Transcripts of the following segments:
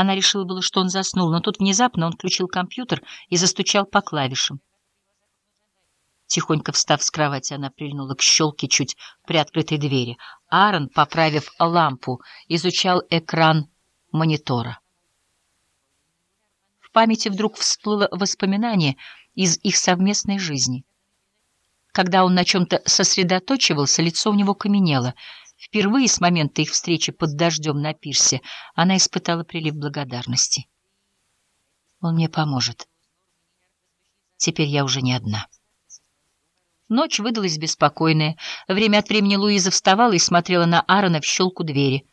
Она решила было, что он заснул, но тут внезапно он включил компьютер и застучал по клавишам. Тихонько встав с кровати, она прильнула к щелке чуть приоткрытой двери. Аарон, поправив лампу, изучал экран монитора. В памяти вдруг всплыло воспоминание из их совместной жизни. Когда он на чем-то сосредоточивался, лицо у него каменело. Впервые с момента их встречи под дождем на пирсе она испытала прилив благодарности. Он мне поможет. Теперь я уже не одна. Ночь выдалась беспокойная. Время от времени Луиза вставала и смотрела на Аарона в щелку двери.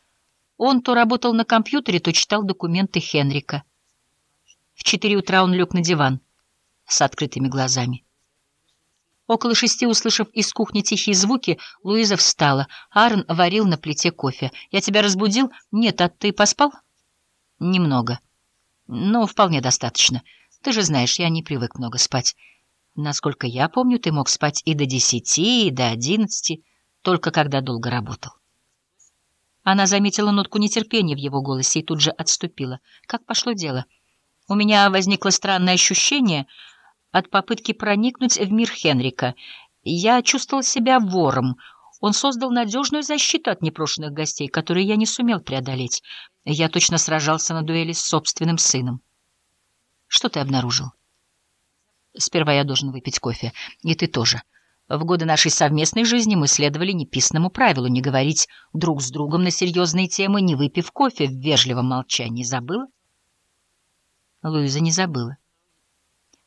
Он то работал на компьютере, то читал документы Хенрика. В четыре утра он лег на диван с открытыми глазами. Около шести, услышав из кухни тихие звуки, Луиза встала. Аарон варил на плите кофе. «Я тебя разбудил?» «Нет, а ты поспал?» «Немного. Но вполне достаточно. Ты же знаешь, я не привык много спать». Насколько я помню, ты мог спать и до десяти, и до одиннадцати, только когда долго работал. Она заметила нотку нетерпения в его голосе и тут же отступила. Как пошло дело? У меня возникло странное ощущение от попытки проникнуть в мир Хенрика. Я чувствовал себя вором. Он создал надежную защиту от непрошенных гостей, которые я не сумел преодолеть. Я точно сражался на дуэли с собственным сыном. Что ты обнаружил? Сперва я должен выпить кофе, и ты тоже. В годы нашей совместной жизни мы следовали неписанному правилу не говорить друг с другом на серьезные темы, не выпив кофе в вежливом молчании. Забыла? Луиза не забыла.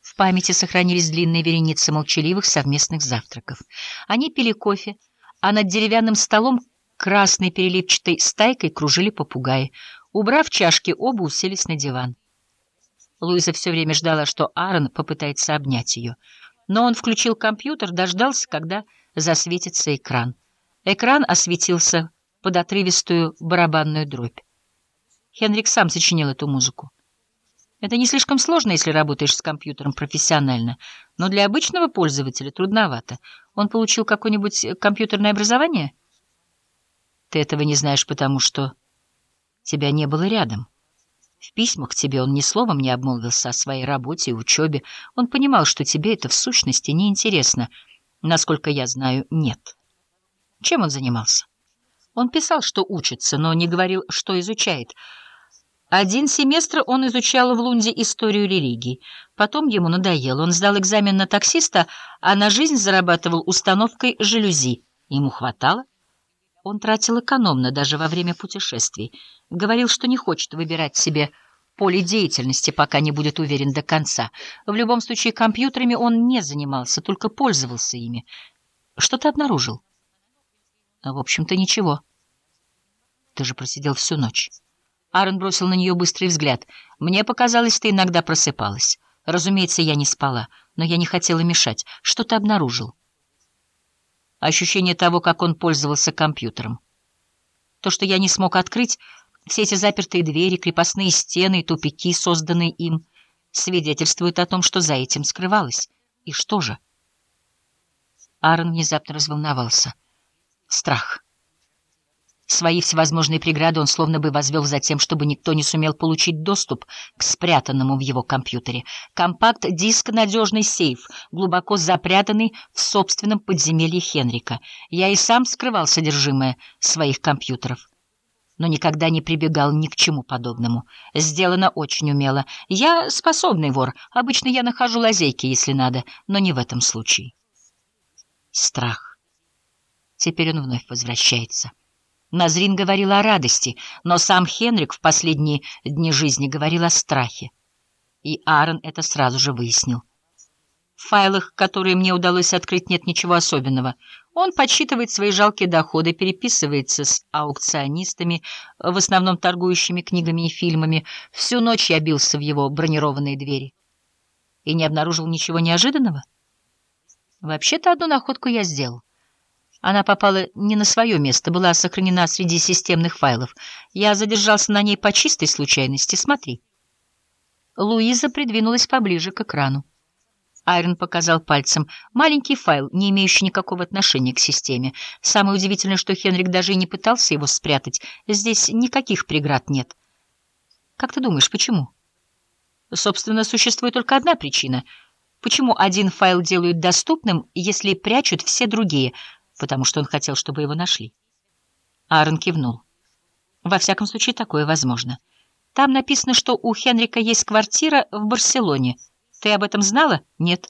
В памяти сохранились длинные вереницы молчаливых совместных завтраков. Они пили кофе, а над деревянным столом красной переливчатой стайкой кружили попугаи. Убрав чашки, оба уселись на диван. Луиза все время ждала, что Аарон попытается обнять ее. Но он включил компьютер, дождался, когда засветится экран. Экран осветился под отрывистую барабанную дробь. Хенрик сам сочинил эту музыку. Это не слишком сложно, если работаешь с компьютером профессионально, но для обычного пользователя трудновато. Он получил какое-нибудь компьютерное образование? Ты этого не знаешь, потому что тебя не было рядом. В письмах к тебе он ни словом не обмолвился о своей работе и учебе. Он понимал, что тебе это в сущности неинтересно. Насколько я знаю, нет. Чем он занимался? Он писал, что учится, но не говорил, что изучает. Один семестр он изучал в Лунде историю религии. Потом ему надоело. Он сдал экзамен на таксиста, а на жизнь зарабатывал установкой жалюзи. Ему хватало? Он тратил экономно даже во время путешествий. Говорил, что не хочет выбирать себе поле деятельности, пока не будет уверен до конца. В любом случае, компьютерами он не занимался, только пользовался ими. Что ты обнаружил? В общем-то, ничего. Ты же просидел всю ночь. Аарон бросил на нее быстрый взгляд. Мне показалось, ты иногда просыпалась. Разумеется, я не спала, но я не хотела мешать. Что ты обнаружил? ощущение того, как он пользовался компьютером. То, что я не смог открыть, все эти запертые двери, крепостные стены и тупики, созданные им, свидетельствуют о том, что за этим скрывалось. И что же? Аарон внезапно разволновался. Страх. Свои всевозможные преграды он словно бы возвел за тем, чтобы никто не сумел получить доступ к спрятанному в его компьютере. Компакт-диск — надежный сейф, глубоко запрятанный в собственном подземелье Хенрика. Я и сам скрывал содержимое своих компьютеров но никогда не прибегал ни к чему подобному. Сделано очень умело. Я способный вор. Обычно я нахожу лазейки, если надо, но не в этом случае. Страх. Теперь он вновь возвращается. Назрин говорил о радости, но сам Хенрик в последние дни жизни говорил о страхе. И Аарон это сразу же выяснил. В файлах, которые мне удалось открыть, нет ничего особенного. Он подсчитывает свои жалкие доходы, переписывается с аукционистами, в основном торгующими книгами и фильмами. Всю ночь я бился в его бронированные двери. И не обнаружил ничего неожиданного? Вообще-то одну находку я сделал. Она попала не на свое место, была сохранена среди системных файлов. Я задержался на ней по чистой случайности. Смотри. Луиза придвинулась поближе к экрану. Айрон показал пальцем. Маленький файл, не имеющий никакого отношения к системе. Самое удивительное, что Хенрик даже и не пытался его спрятать. Здесь никаких преград нет. Как ты думаешь, почему? Собственно, существует только одна причина. Почему один файл делают доступным, если прячут все другие? Потому что он хотел, чтобы его нашли. Аарон кивнул. Во всяком случае, такое возможно. Там написано, что у Хенрика есть квартира в Барселоне. Ты об этом знала? Нет.